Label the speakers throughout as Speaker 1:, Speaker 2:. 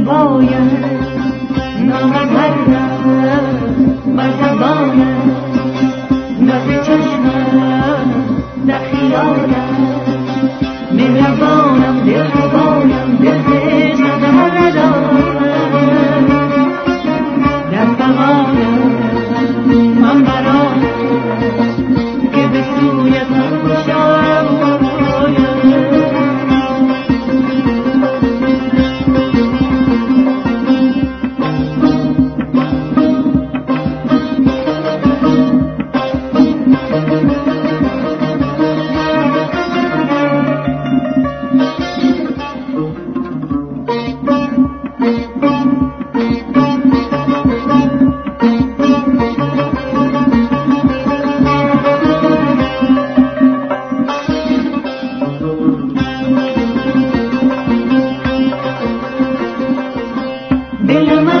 Speaker 1: ربایم نامتردم بر زبانم ناز چشمم در خیالم مهربانم دل ربایم دل من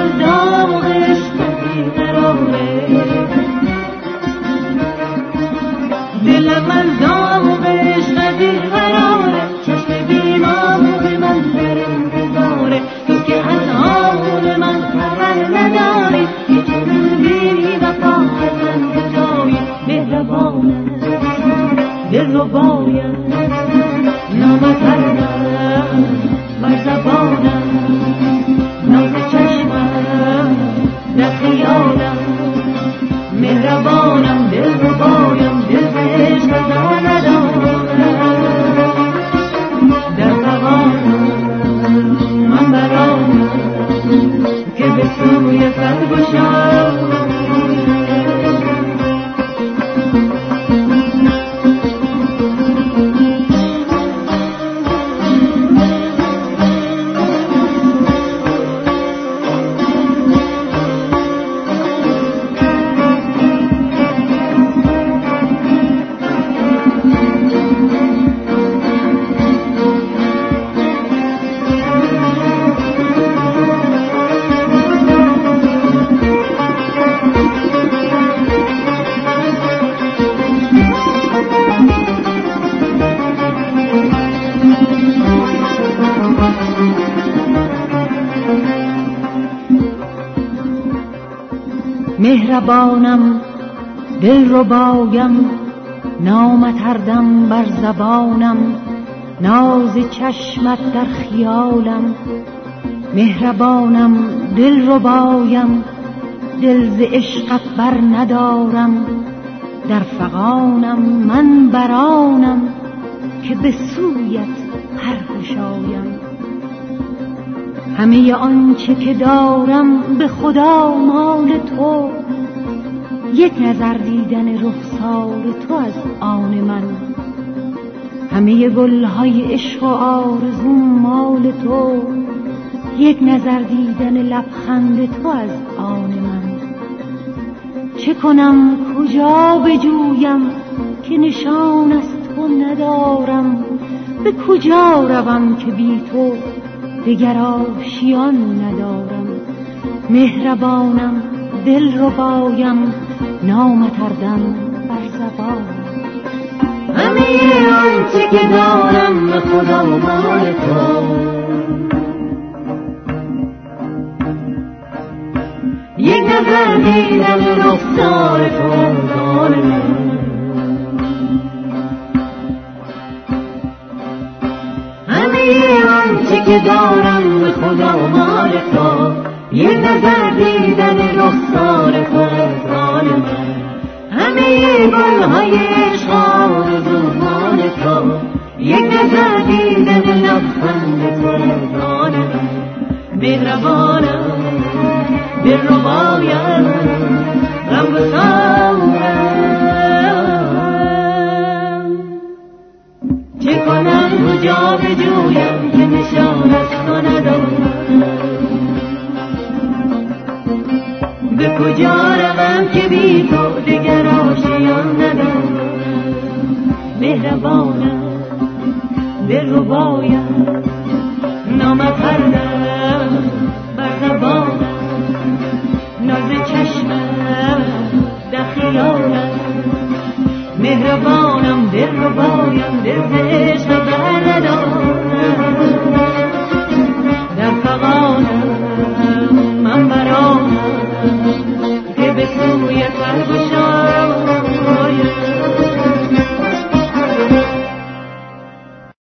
Speaker 1: مهربانم دل ربایم نامتردم بر زبانم ناز چشمت در خیالم. مهربانم دل ربایم دل ز عشقت بر ندارم. در فغانم من برانم که به سویت پرگشایم همه آنچه که دارم به خدا مال تو. یک نظر دیدن رخسار تو از آن من. همه گلهای عشق و آرزو مال تو. یک نظر دیدن لبخند تو از آن من. چه کنم کجا بجویم که نشان از تو ندارم؟ به کجا روم که بی تو؟ دگر آشیان ندارم. مهربانم دل ربایم نامتردم بر زبان. همه آنچه که دارم به خدا مال تو. یک نظر دیدم رخسار تو مال که دارم به خدا مال تو. یک نظر دیدن رخسار تو از آن من. همه گلهای عشق آرزو مال تو. یک نظر دیدن لبخند تو از آن من. مهربانم دل ربایم غم به کجا روم که بی تو دگر آشیان ندارم؟ مهربانم دل ربایم نامتردم